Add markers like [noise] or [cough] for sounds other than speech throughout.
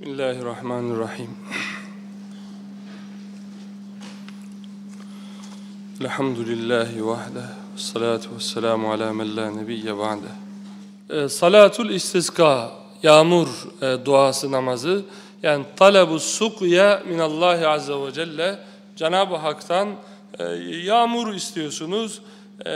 Bismillahirrahmanirrahim. Elhamdülillahi vahde. Salatu ve selamu ala men la nebiyye ba'de. Ee, Salatul istiska, yağmur e, duası namazı. Yani talabu sukya minallahi azze ve celle. Cenab-ı Hak'tan e, yağmur istiyorsunuz. E,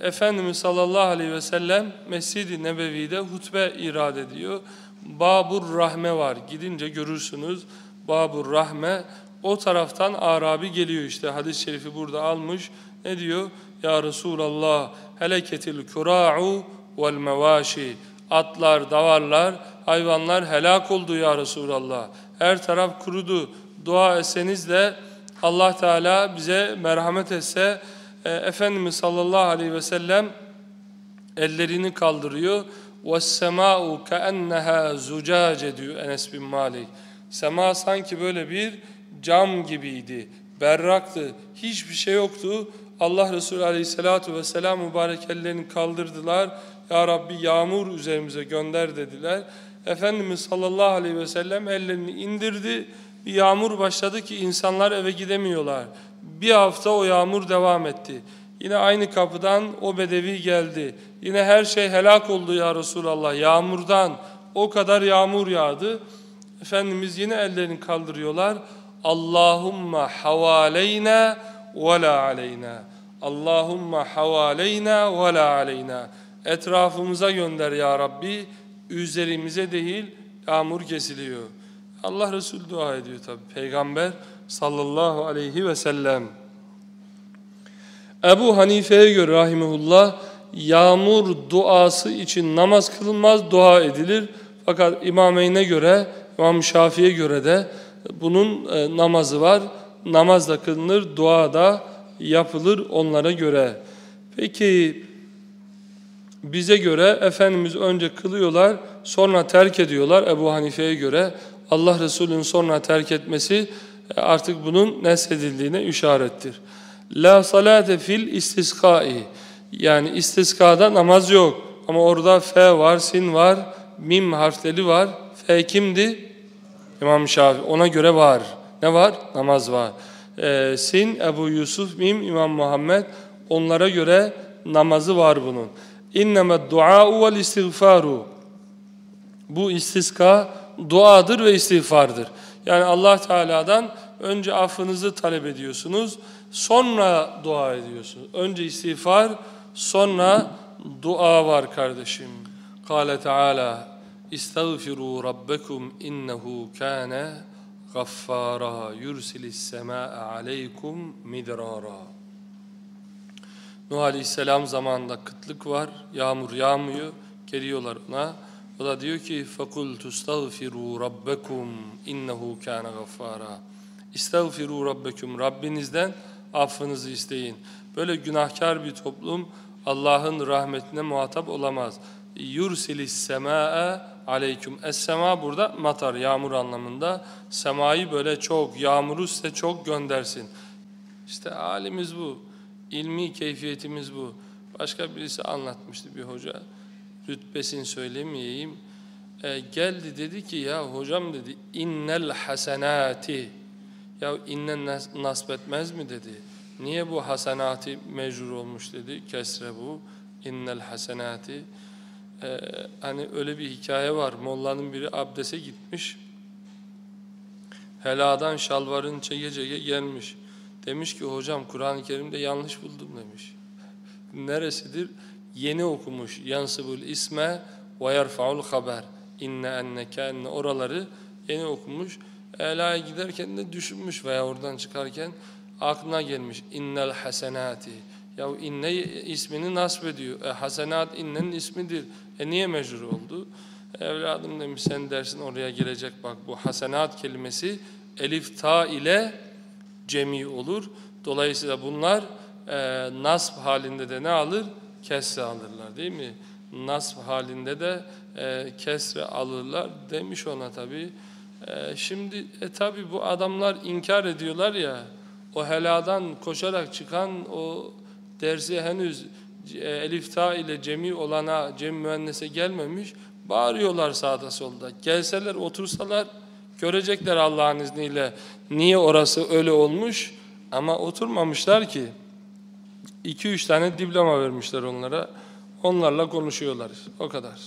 Efendimiz sallallahu aleyhi ve sellem Mescid-i Nebevi'de hutbe irad ediyor. Babur Rahme var. Gidince görürsünüz. Babur Rahme. O taraftan Arabi geliyor işte. Hadis-i şerifi burada almış. Ne diyor? Ya Resulallah heleketil kura'u vel mevaşi. Atlar, davarlar, hayvanlar helak oldu ya Resulallah. Her taraf kurudu. Dua etseniz de Allah Teala bize merhamet etse e, Efendimiz sallallahu aleyhi ve sellem ellerini kaldırıyor. وَالسَّمَاءُ كَأَنَّهَا زُجَاجَ diyor Enes bin Malik. Sema sanki böyle bir cam gibiydi, berraktı, hiçbir şey yoktu. Allah Resulü aleyhissalatu vesselam mübarek ellerini kaldırdılar. Ya Rabbi yağmur üzerimize gönder dediler. Efendimiz sallallahu aleyhi ve sellem ellerini indirdi. Bir yağmur başladı ki insanlar eve gidemiyorlar. Bir hafta o yağmur devam etti. Yine aynı kapıdan o bedevi geldi. Yine her şey helak oldu ya Resulallah. Yağmurdan o kadar yağmur yağdı. Efendimiz yine ellerini kaldırıyorlar. Allahumma havaleyna ve la aleyna. Allahumma havaleyna ve la aleyna. Etrafımıza gönder ya Rabbi. Üzerimize değil yağmur kesiliyor. Allah Resulü dua ediyor tabi. Peygamber sallallahu aleyhi ve sellem. Ebu Hanife'ye göre rahimullah yağmur duası için namaz kılınmaz, dua edilir. Fakat İmameyn'e göre, İmam Şafii'ye göre de bunun e, namazı var. Namaz da kılınır, dua da yapılır onlara göre. Peki bize göre Efendimiz önce kılıyorlar, sonra terk ediyorlar Ebu Hanife'ye göre. Allah Resulü'nün sonra terk etmesi e, artık bunun nesedildiğine işarettir. La salate fil istiskai. Yani istiskada namaz yok. Ama orada fe var, sin var, mim harfleri var. Fe kimdi? İmam Şafii. Ona göre var. Ne var? Namaz var. Ee, sin, Ebu Yusuf, mim, İmam Muhammed. Onlara göre namazı var bunun. İnneme dua'u vel istiğfaru. Bu istiska duadır ve istiğfardır. Yani Allah Teala'dan önce affınızı talep ediyorsunuz. Sonra dua ediyorsunuz. Önce istiğfar, sonra dua var kardeşim. Kale Teala İstağfiru rabbekum innehu kâne gaffara yursilis semâe aleykum midrara. Nuh Aleyhisselam zamanında kıtlık var, yağmur yağmıyor, geliyorlar ona. O da diyor ki فَقُلْ تُسْتَغْفِرُوا رَبَّكُمْ اِنَّهُ كَانَ غَفَّارًا İstağfiru Rabbekum Rabbinizden affınızı isteyin. Böyle günahkar bir toplum Allah'ın rahmetine muhatap olamaz. Yursilis semaa aleyküm. Es-sema burada matar, yağmur anlamında. Semayı böyle çok, yağmuru size çok göndersin. İşte halimiz bu. İlmi keyfiyetimiz bu. Başka birisi anlatmıştı bir hoca. Rütbesini söylemeyeyim. E, geldi dedi ki ya hocam dedi innel hasenati ya innen nas nasip etmez mi dedi. Niye bu hasenati mecrur olmuş dedi. Kesre bu. İnnel hasenati. Ee, hani öyle bir hikaye var. Mollanın biri abdese gitmiş. Heladan şalvarın çeke çeke gelmiş. Demiş ki hocam Kur'an-ı Kerim'de yanlış buldum demiş. [laughs] Neresidir? Yeni okumuş. Yansıbul isme ve yerfa'ul haber. İnne enne oraları yeni okumuş. Ela'ya giderken de düşünmüş veya oradan çıkarken aklına gelmiş. İnnel hasenati. Ya inne ismini nasip ediyor. E, hasenat innenin ismidir. E niye mecbur oldu? Evladım demiş sen dersin oraya gelecek bak bu hasenat kelimesi elif ta ile cemi olur. Dolayısıyla bunlar e, nasb halinde de ne alır? Kesre alırlar değil mi? Nasb halinde de e, kesre alırlar demiş ona tabi. E, şimdi e, tabi bu adamlar inkar ediyorlar ya o heladan koşarak çıkan o dersi henüz e, elif ta ile cemi olana cem müennese gelmemiş bağırıyorlar sağda solda gelseler otursalar Görecekler Allah'ın izniyle niye orası öyle olmuş ama oturmamışlar ki. 2-3 tane diploma vermişler onlara. Onlarla konuşuyorlar. O kadar.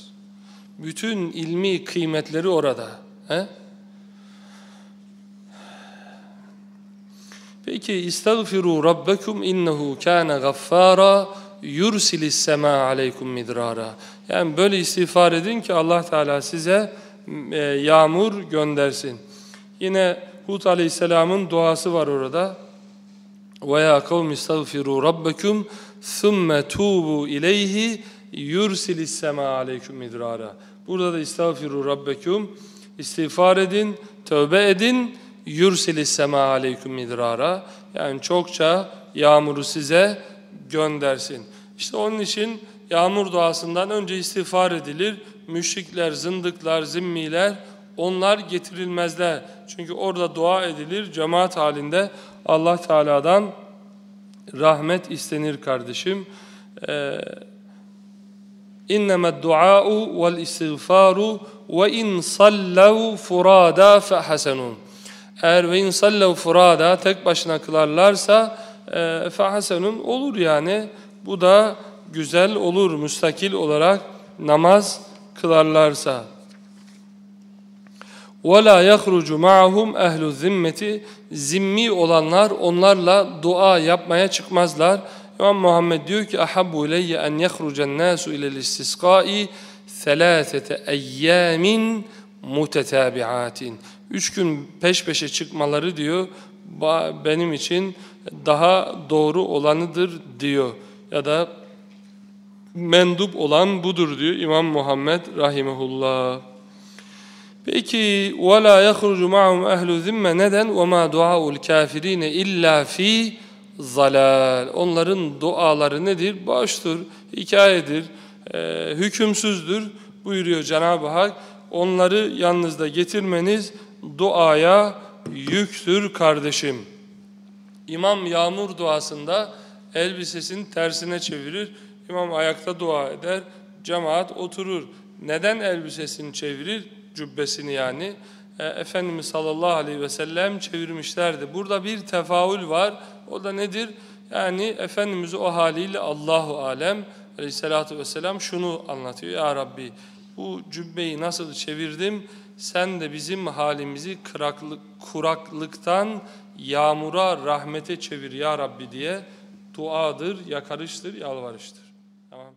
Bütün ilmi kıymetleri orada. He? Peki istagfiru rabbekum innehu kana gaffara yursilis sema aleykum midrara. Yani böyle istiğfar edin ki Allah Teala size e, yağmur göndersin. Yine Hud Aleyhisselam'ın duası var orada. Ve ya kavmi istagfiru rabbekum thumme tubu ileyhi yursilis sema aleyküm midrara. Burada da istagfiru rabbekum istiğfar edin, tövbe edin, yursilis sema aleyküm midrara. Yani çokça yağmuru size göndersin. İşte onun için yağmur duasından önce istiğfar edilir. Müşrikler, zındıklar, zimmiler onlar getirilmezler. Çünkü orada dua edilir cemaat halinde Allah Teala'dan rahmet istenir kardeşim. Ee, istiğfaru ve in sallav furada fe hasenun. Eğer ve in sallav furada tek başına kılarlarsa e, fe hasenun olur yani. Bu da güzel olur müstakil olarak namaz kılarlarsa. وَلَا يَخْرُجُ مَعَهُمْ اَهْلُ الذِّمَّةِ Zimmi olanlar onlarla dua yapmaya çıkmazlar. İmam Muhammed diyor ki ahabbu ileyye en yahrucen nasu ilel istisqai thalatete eyyamin mutetabiatin. Üç gün peş peşe çıkmaları diyor benim için daha doğru olanıdır diyor. Ya da mendup olan budur diyor İmam Muhammed rahimehullah. Peki وَلَا يَخْرُجُ مَعَهُمْ اَهْلُ ذِمَّ neden? وَمَا دُعَاءُ الْكَافِر۪ينَ اِلَّا ف۪ي zalal. Onların duaları nedir? Boştur, hikayedir, e, hükümsüzdür buyuruyor Cenab-ı Hak. Onları yanınızda getirmeniz duaya yüktür kardeşim. İmam yağmur duasında elbisesini tersine çevirir. İmam ayakta dua eder, cemaat oturur. Neden elbisesini çevirir? Cübbesini yani. E, Efendimiz sallallahu aleyhi ve sellem çevirmişlerdi. Burada bir tefaül var. O da nedir? Yani Efendimiz o haliyle Allahu alem aleyhissalatu vesselam şunu anlatıyor. Ya Rabbi bu cübbeyi nasıl çevirdim? Sen de bizim halimizi kıraklık, kuraklıktan yağmura, rahmete çevir ya Rabbi diye duadır, yakarıştır, yalvarıştır. Tamam